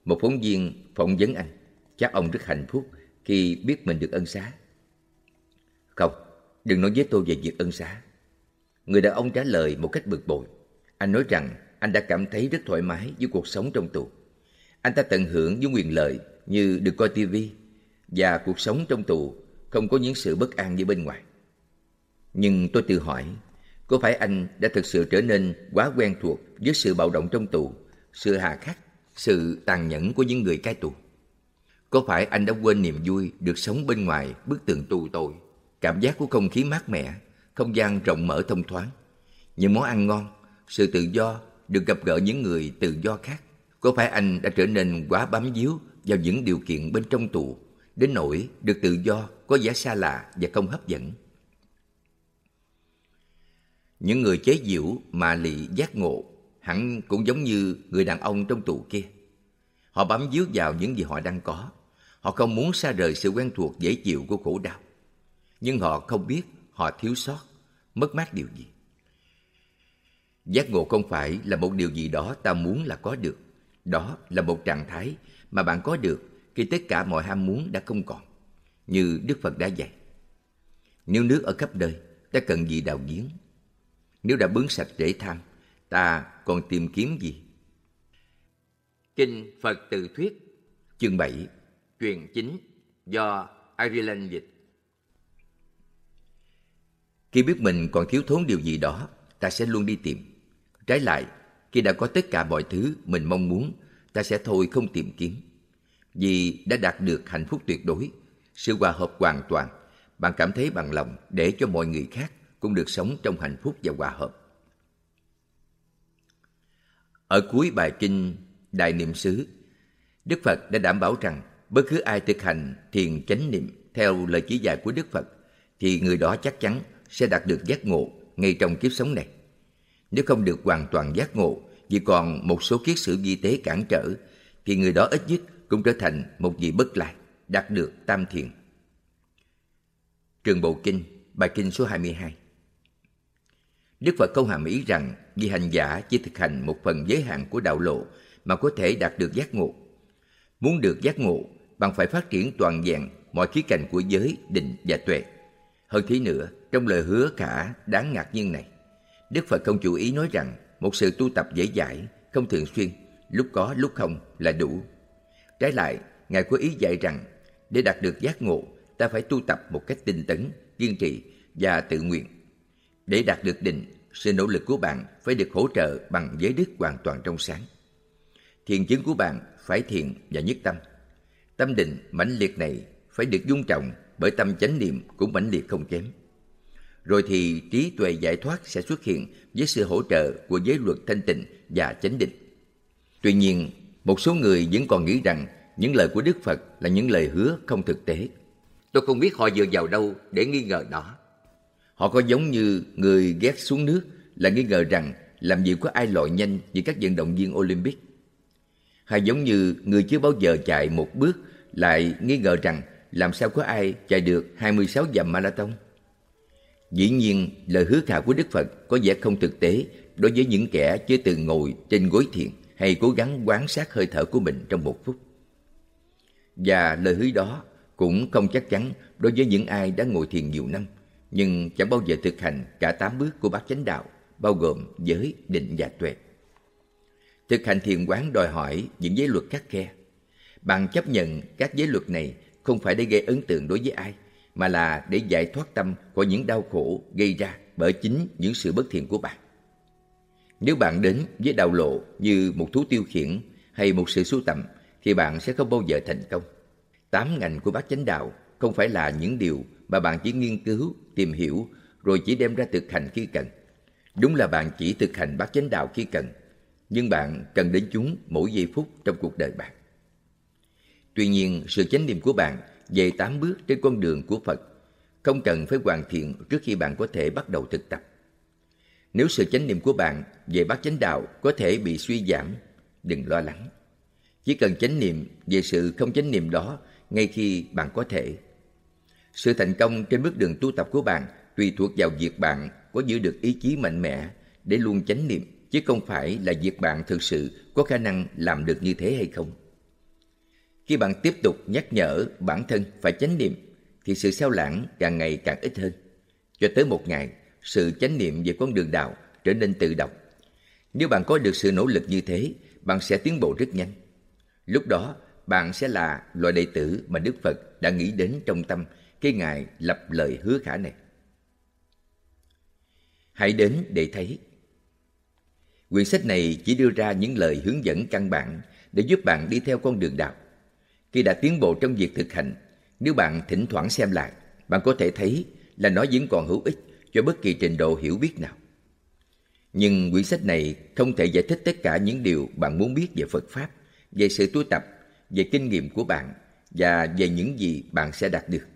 Một phóng viên phỏng vấn anh, chắc ông rất hạnh phúc khi biết mình được ân xá. Không, đừng nói với tôi về việc ân xá. Người đàn ông trả lời một cách bực bội. Anh nói rằng anh đã cảm thấy rất thoải mái với cuộc sống trong tù. Anh ta tận hưởng những quyền lợi như được coi tivi và cuộc sống trong tù không có những sự bất an như bên ngoài. Nhưng tôi tự hỏi, có phải anh đã thực sự trở nên quá quen thuộc với sự bạo động trong tù, sự hà khắc, sự tàn nhẫn của những người cai tù? Có phải anh đã quên niềm vui được sống bên ngoài bức tường tù tội, cảm giác của không khí mát mẻ, không gian rộng mở thông thoáng, những món ăn ngon, sự tự do, được gặp gỡ những người tự do khác? Có phải anh đã trở nên quá bám víu vào những điều kiện bên trong tù, đến nỗi được tự do có vẻ xa lạ và không hấp dẫn? Những người chế giễu mà lị giác ngộ hẳn cũng giống như người đàn ông trong tù kia. Họ bám víu vào những gì họ đang có. Họ không muốn xa rời sự quen thuộc dễ chịu của khổ đau. Nhưng họ không biết họ thiếu sót, mất mát điều gì. Giác ngộ không phải là một điều gì đó ta muốn là có được. Đó là một trạng thái mà bạn có được khi tất cả mọi ham muốn đã không còn. Như Đức Phật đã dạy. Nếu nước ở khắp nơi, ta cần gì đào giếng? Nếu đã bướng sạch rễ tham, ta còn tìm kiếm gì? Kinh Phật Tự Thuyết Chương 7 Truyền chính do Ireland dịch Khi biết mình còn thiếu thốn điều gì đó, ta sẽ luôn đi tìm. Trái lại, khi đã có tất cả mọi thứ mình mong muốn, ta sẽ thôi không tìm kiếm. Vì đã đạt được hạnh phúc tuyệt đối, sự hòa hợp hoàn toàn, bạn cảm thấy bằng lòng để cho mọi người khác cũng được sống trong hạnh phúc và hòa hợp. Ở cuối bài kinh Đại Niệm xứ, Đức Phật đã đảm bảo rằng bất cứ ai thực hành thiền chánh niệm theo lời chỉ dạy của Đức Phật thì người đó chắc chắn sẽ đạt được giác ngộ ngay trong kiếp sống này. Nếu không được hoàn toàn giác ngộ vì còn một số kiết sử di tế cản trở thì người đó ít nhất cũng trở thành một vị bất lạc, đạt được tam thiền. Trường Bộ Kinh, bài kinh số 22 Đức Phật không hàm ý rằng vì hành giả chỉ thực hành một phần giới hạn của đạo lộ mà có thể đạt được giác ngộ. Muốn được giác ngộ, bạn phải phát triển toàn diện mọi khía cạnh của giới, định và tuệ. Hơn thế nữa, trong lời hứa cả đáng ngạc nhiên này, Đức Phật không chủ ý nói rằng một sự tu tập dễ dãi, không thường xuyên, lúc có lúc không là đủ. Trái lại, Ngài có ý dạy rằng để đạt được giác ngộ, ta phải tu tập một cách tinh tấn, kiên trì và tự nguyện. Để đạt được định, sự nỗ lực của bạn phải được hỗ trợ bằng giới đức hoàn toàn trong sáng. Thiền chứng của bạn phải thiện và nhất tâm. Tâm định mãnh liệt này phải được dung trọng bởi tâm chánh niệm cũng mãnh liệt không kém. Rồi thì trí tuệ giải thoát sẽ xuất hiện với sự hỗ trợ của giới luật thanh tịnh và chánh định. Tuy nhiên, một số người vẫn còn nghĩ rằng những lời của Đức Phật là những lời hứa không thực tế. Tôi không biết họ dựa vào đâu để nghi ngờ đó. Họ có giống như người ghét xuống nước là nghi ngờ rằng làm gì có ai lội nhanh như các vận động viên Olympic. Hay giống như người chưa bao giờ chạy một bước lại nghi ngờ rằng làm sao có ai chạy được 26 dặm marathon. Dĩ nhiên, lời hứa khảo của Đức Phật có vẻ không thực tế đối với những kẻ chưa từng ngồi trên gối thiền hay cố gắng quan sát hơi thở của mình trong một phút. Và lời hứa đó cũng không chắc chắn đối với những ai đã ngồi thiền nhiều năm, nhưng chẳng bao giờ thực hành cả tám bước của bát chánh đạo, bao gồm giới, định và tuệ. Thực hành thiền quán đòi hỏi những giới luật khắc khe. Bạn chấp nhận các giới luật này không phải để gây ấn tượng đối với ai, mà là để giải thoát tâm khỏi những đau khổ gây ra bởi chính những sự bất thiện của bạn. Nếu bạn đến với đạo lộ như một thú tiêu khiển hay một sự sưu tầm, thì bạn sẽ không bao giờ thành công. Tám ngành của bát chánh đạo không phải là những điều mà bạn chỉ nghiên cứu, tìm hiểu rồi chỉ đem ra thực hành khi cần. Đúng là bạn chỉ thực hành bát chánh đạo khi cần, nhưng bạn cần đến chúng mỗi giây phút trong cuộc đời bạn. Tuy nhiên, sự chánh niệm của bạn về tám bước trên con đường của Phật không cần phải hoàn thiện trước khi bạn có thể bắt đầu thực tập. Nếu sự chánh niệm của bạn về bát chánh đạo có thể bị suy giảm, đừng lo lắng. Chỉ cần chánh niệm về sự không chánh niệm đó ngay khi bạn có thể. Sự thành công trên bước đường tu tập của bạn tùy thuộc vào việc bạn có giữ được ý chí mạnh mẽ để luôn chánh niệm, chứ không phải là việc bạn thực sự có khả năng làm được như thế hay không. Khi bạn tiếp tục nhắc nhở bản thân phải chánh niệm, thì sự sao lãng càng ngày càng ít hơn. Cho tới một ngày, sự chánh niệm về con đường đạo trở nên tự động. Nếu bạn có được sự nỗ lực như thế, bạn sẽ tiến bộ rất nhanh. Lúc đó, bạn sẽ là loại đệ tử mà Đức Phật đã nghĩ đến trong tâm khi Ngài lập lời hứa khả này. Hãy đến để thấy. Quyển sách này chỉ đưa ra những lời hướng dẫn căn bản để giúp bạn đi theo con đường đạo. Khi đã tiến bộ trong việc thực hành, nếu bạn thỉnh thoảng xem lại, bạn có thể thấy là nó vẫn còn hữu ích cho bất kỳ trình độ hiểu biết nào. Nhưng quyển sách này không thể giải thích tất cả những điều bạn muốn biết về Phật Pháp, về sự tu tập, về kinh nghiệm của bạn và về những gì bạn sẽ đạt được.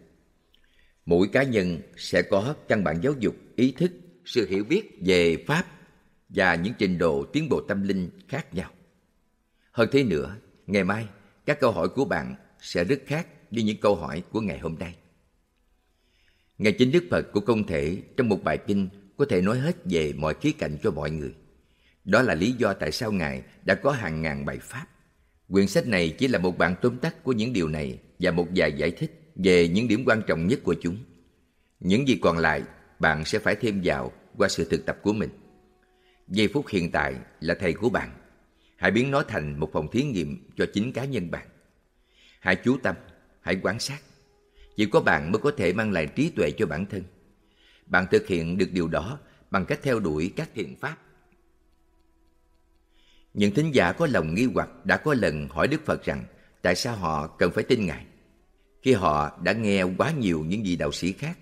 Mỗi cá nhân sẽ có căn bản giáo dục, ý thức, sự hiểu biết về Pháp và những trình độ tiến bộ tâm linh khác nhau. Hơn thế nữa, ngày mai các câu hỏi của bạn sẽ rất khác với những câu hỏi của ngày hôm nay. Ngài chính Đức Phật của công thể trong một bài kinh có thể nói hết về mọi khía cạnh cho mọi người. Đó là lý do tại sao Ngài đã có hàng ngàn bài pháp. Quyển sách này chỉ là một bản tóm tắt của những điều này và một vài giải thích về những điểm quan trọng nhất của chúng. Những gì còn lại, bạn sẽ phải thêm vào qua sự thực tập của mình. Giây phút hiện tại là thầy của bạn. Hãy biến nó thành một phòng thí nghiệm cho chính cá nhân bạn. Hãy chú tâm, hãy quan sát. Chỉ có bạn mới có thể mang lại trí tuệ cho bản thân. Bạn thực hiện được điều đó bằng cách theo đuổi các thiện pháp. Những thính giả có lòng nghi hoặc đã có lần hỏi Đức Phật rằng tại sao họ cần phải tin Ngài. Khi họ đã nghe quá nhiều những vị đạo sĩ khác,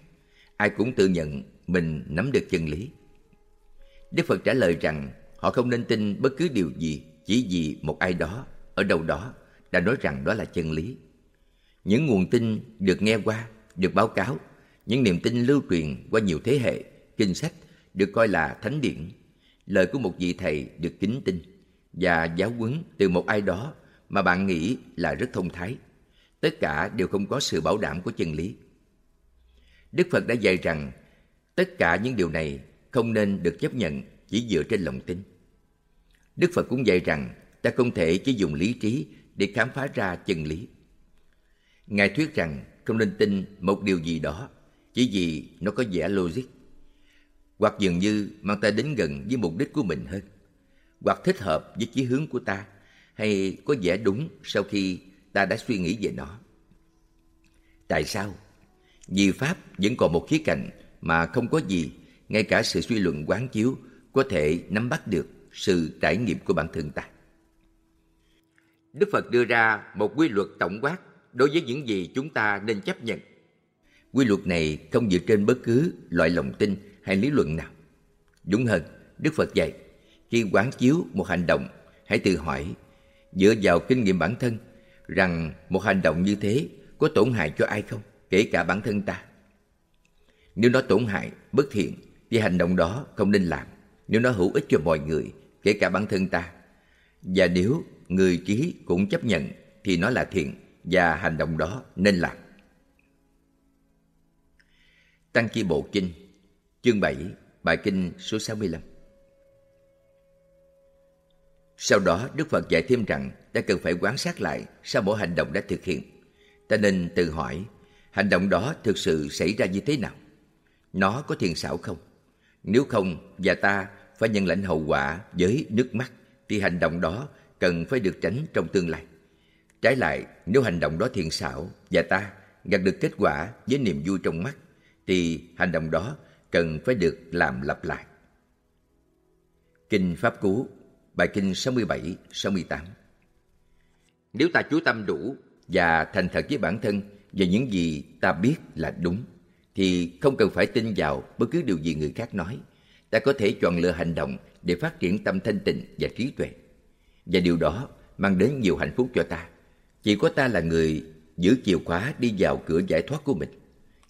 ai cũng tự nhận mình nắm được chân lý. Đức Phật trả lời rằng họ không nên tin bất cứ điều gì chỉ vì một ai đó ở đâu đó đã nói rằng đó là chân lý. Những nguồn tin được nghe qua, được báo cáo, những niềm tin lưu truyền qua nhiều thế hệ, kinh sách được coi là thánh điển, lời của một vị thầy được kính tin và giáo huấn từ một ai đó mà bạn nghĩ là rất thông thái. Tất cả đều không có sự bảo đảm của chân lý. Đức Phật đã dạy rằng tất cả những điều này không nên được chấp nhận chỉ dựa trên lòng tin. Đức Phật cũng dạy rằng ta không thể chỉ dùng lý trí để khám phá ra chân lý. Ngài thuyết rằng không nên tin một điều gì đó chỉ vì nó có vẻ logic hoặc dường như mang ta đến gần với mục đích của mình hơn hoặc thích hợp với chí hướng của ta hay có vẻ đúng sau khi ta đã suy nghĩ về nó. Tại sao? Vì Pháp vẫn còn một khía cạnh mà không có gì, ngay cả sự suy luận quán chiếu có thể nắm bắt được sự trải nghiệm của bản thân ta. Đức Phật đưa ra một quy luật tổng quát đối với những gì chúng ta nên chấp nhận. Quy luật này không dựa trên bất cứ loại lòng tin hay lý luận nào. Đúng hơn, Đức Phật dạy, khi quán chiếu một hành động, hãy tự hỏi, dựa vào kinh nghiệm bản thân, rằng một hành động như thế có tổn hại cho ai không, kể cả bản thân ta. Nếu nó tổn hại, bất thiện, thì hành động đó không nên làm. Nếu nó hữu ích cho mọi người, kể cả bản thân ta. Và nếu người trí cũng chấp nhận, thì nó là thiện và hành động đó nên làm. Tăng Chi Bộ Kinh Chương 7 Bài Kinh số 65 Sau đó Đức Phật dạy thêm rằng ta cần phải quan sát lại sau mỗi hành động đã thực hiện. Ta nên tự hỏi hành động đó thực sự xảy ra như thế nào? Nó có thiền xảo không? Nếu không và ta phải nhận lãnh hậu quả với nước mắt thì hành động đó cần phải được tránh trong tương lai. Trái lại, nếu hành động đó thiện xảo và ta gặt được kết quả với niềm vui trong mắt thì hành động đó cần phải được làm lặp lại. Kinh Pháp Cú, bài kinh 67, 68 Nếu ta chú tâm đủ và thành thật với bản thân về những gì ta biết là đúng, thì không cần phải tin vào bất cứ điều gì người khác nói. Ta có thể chọn lựa hành động để phát triển tâm thanh tịnh và trí tuệ. Và điều đó mang đến nhiều hạnh phúc cho ta. Chỉ có ta là người giữ chìa khóa đi vào cửa giải thoát của mình.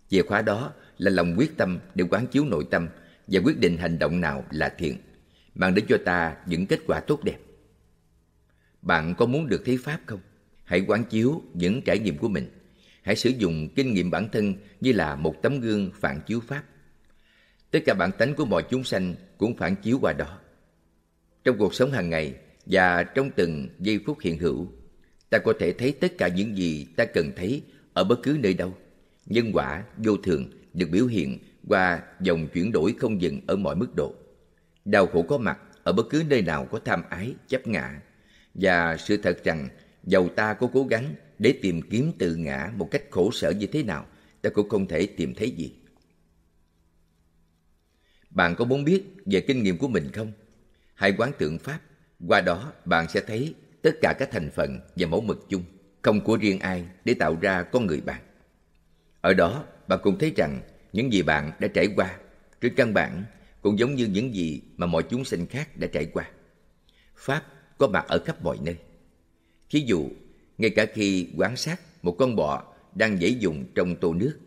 Chìa khóa đó là lòng quyết tâm để quán chiếu nội tâm và quyết định hành động nào là thiện, mang đến cho ta những kết quả tốt đẹp. Bạn có muốn được thấy Pháp không? Hãy quán chiếu những trải nghiệm của mình. Hãy sử dụng kinh nghiệm bản thân như là một tấm gương phản chiếu Pháp. Tất cả bản tánh của mọi chúng sanh cũng phản chiếu qua đó. Trong cuộc sống hàng ngày và trong từng giây phút hiện hữu, ta có thể thấy tất cả những gì ta cần thấy ở bất cứ nơi đâu. Nhân quả, vô thường được biểu hiện qua dòng chuyển đổi không dừng ở mọi mức độ. Đau khổ có mặt ở bất cứ nơi nào có tham ái, chấp ngã. Và sự thật rằng, dầu ta có cố gắng để tìm kiếm tự ngã một cách khổ sở như thế nào, ta cũng không thể tìm thấy gì. Bạn có muốn biết về kinh nghiệm của mình không? Hãy quán tượng Pháp. Qua đó bạn sẽ thấy tất cả các thành phần và mẫu mực chung, không của riêng ai để tạo ra con người bạn. Ở đó, bạn cũng thấy rằng những gì bạn đã trải qua, trên căn bản cũng giống như những gì mà mọi chúng sinh khác đã trải qua. Pháp có mặt ở khắp mọi nơi. Thí dụ, ngay cả khi quan sát một con bọ đang dãy dùng trong tô nước,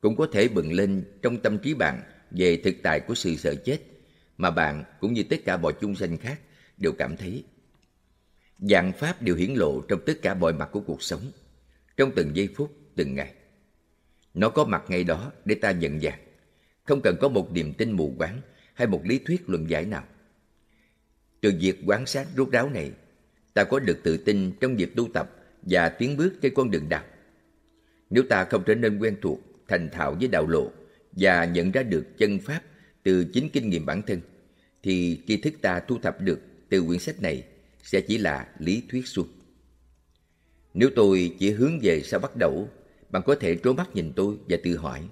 cũng có thể bừng lên trong tâm trí bạn về thực tại của sự sợ chết mà bạn cũng như tất cả mọi chung sanh khác đều cảm thấy. Dạng Pháp đều hiển lộ trong tất cả mọi mặt của cuộc sống, trong từng giây phút, từng ngày. Nó có mặt ngay đó để ta nhận dạng, không cần có một niềm tin mù quáng hay một lý thuyết luận giải nào. Từ việc quán sát rốt ráo này, ta có được tự tin trong việc tu tập và tiến bước trên con đường đạo. Nếu ta không trở nên quen thuộc, thành thạo với đạo lộ và nhận ra được chân pháp từ chính kinh nghiệm bản thân, thì tri thức ta thu thập được từ quyển sách này sẽ chỉ là lý thuyết suông. Nếu tôi chỉ hướng về sao bắt đầu, bạn có thể trố mắt nhìn tôi và tự hỏi,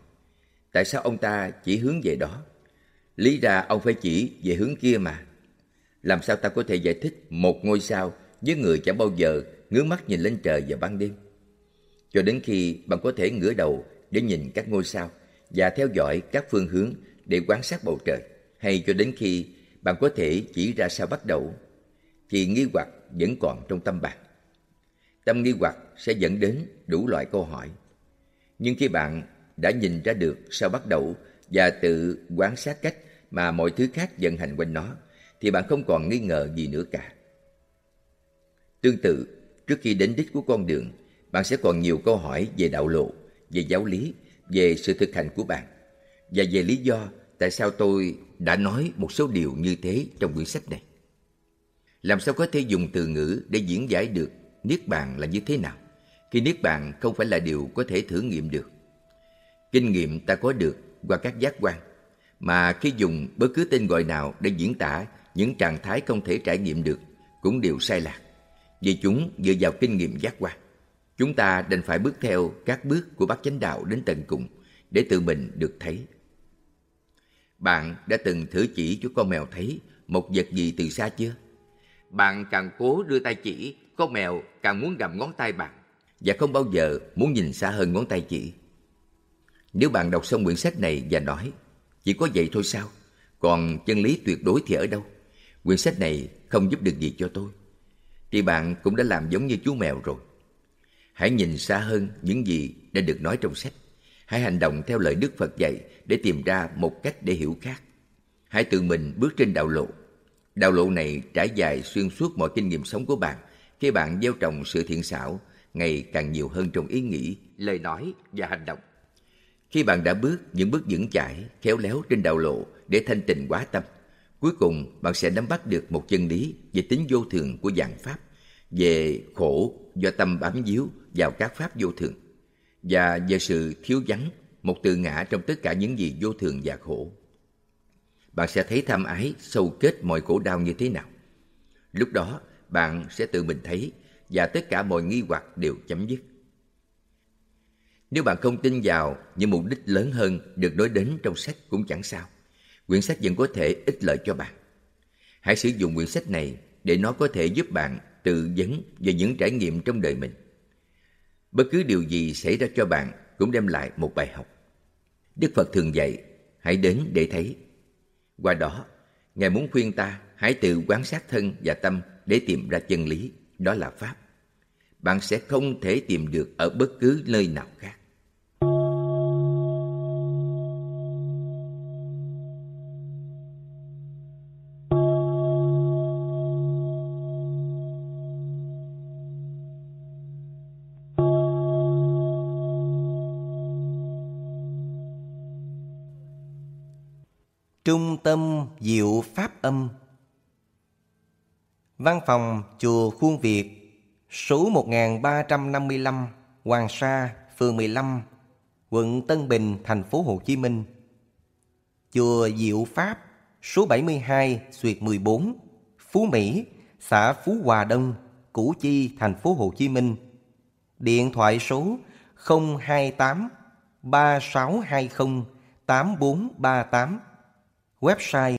tại sao ông ta chỉ hướng về đó? Lý ra ông phải chỉ về hướng kia mà. Làm sao ta có thể giải thích một ngôi sao với người chẳng bao giờ ngước mắt nhìn lên trời vào ban đêm? Cho đến khi bạn có thể ngửa đầu để nhìn các ngôi sao và theo dõi các phương hướng để quan sát bầu trời, hay cho đến khi bạn có thể chỉ ra sao bắt đầu, thì nghi hoặc vẫn còn trong tâm bạn. Tâm nghi hoặc sẽ dẫn đến đủ loại câu hỏi. Nhưng khi bạn đã nhìn ra được sao bắt đầu và tự quan sát cách mà mọi thứ khác vận hành quanh nó, thì bạn không còn nghi ngờ gì nữa cả. Tương tự, trước khi đến đích của con đường, bạn sẽ còn nhiều câu hỏi về đạo lộ, về giáo lý, về sự thực hành của bạn và về lý do tại sao tôi đã nói một số điều như thế trong quyển sách này. Làm sao có thể dùng từ ngữ để diễn giải được Niết Bàn là như thế nào, khi Niết Bàn không phải là điều có thể thử nghiệm được. Kinh nghiệm ta có được qua các giác quan, mà khi dùng bất cứ tên gọi nào để diễn tả những trạng thái không thể trải nghiệm được cũng đều sai lạc, vì chúng dựa vào kinh nghiệm giác quan. Chúng ta đành phải bước theo các bước của bát chánh đạo đến tận cùng để tự mình được thấy. Bạn đã từng thử chỉ cho con mèo thấy một vật gì từ xa chưa? Bạn càng cố đưa tay chỉ, con mèo càng muốn gặm ngón tay bạn và không bao giờ muốn nhìn xa hơn ngón tay chỉ. Nếu bạn đọc xong quyển sách này và nói chỉ có vậy thôi sao? Còn chân lý tuyệt đối thì ở đâu? Quyển sách này không giúp được gì cho tôi. Thì bạn cũng đã làm giống như chú mèo rồi. Hãy nhìn xa hơn những gì đã được nói trong sách. Hãy hành động theo lời Đức Phật dạy để tìm ra một cách để hiểu khác. Hãy tự mình bước trên đạo lộ. Đạo lộ này trải dài xuyên suốt mọi kinh nghiệm sống của bạn khi bạn gieo trồng sự thiện xảo ngày càng nhiều hơn trong ý nghĩ, lời nói và hành động. Khi bạn đã bước những bước vững chãi, khéo léo trên đạo lộ để thanh tịnh quá tâm, cuối cùng bạn sẽ nắm bắt được một chân lý về tính vô thường của dạng Pháp, về khổ do tâm bám víu vào các Pháp vô thường, và về sự thiếu vắng một tự ngã trong tất cả những gì vô thường và khổ. Bạn sẽ thấy tham ái sâu kết mọi khổ đau như thế nào. Lúc đó, bạn sẽ tự mình thấy và tất cả mọi nghi hoặc đều chấm dứt. Nếu bạn không tin vào những mục đích lớn hơn được nói đến trong sách cũng chẳng sao. Quyển sách vẫn có thể ích lợi cho bạn. Hãy sử dụng quyển sách này để nó có thể giúp bạn tự vấn về những trải nghiệm trong đời mình. Bất cứ điều gì xảy ra cho bạn cũng đem lại một bài học. Đức Phật thường dạy, hãy đến để thấy. Qua đó, Ngài muốn khuyên ta hãy tự quan sát thân và tâm để tìm ra chân lý, đó là Pháp. Bạn sẽ không thể tìm được ở bất cứ nơi nào khác. Trung tâm Diệu Pháp Âm. Văn phòng Chùa Khuôn Việt Số 1355 Hoàng Sa, phường 15 Quận Tân Bình, thành phố Hồ Chí Minh. Chùa Diệu Pháp Số 72 Xuyệt 14 Phú Mỹ, xã Phú Hòa Đông, Củ Chi, thành phố Hồ Chí Minh. Điện thoại số 028 3620 8438 Website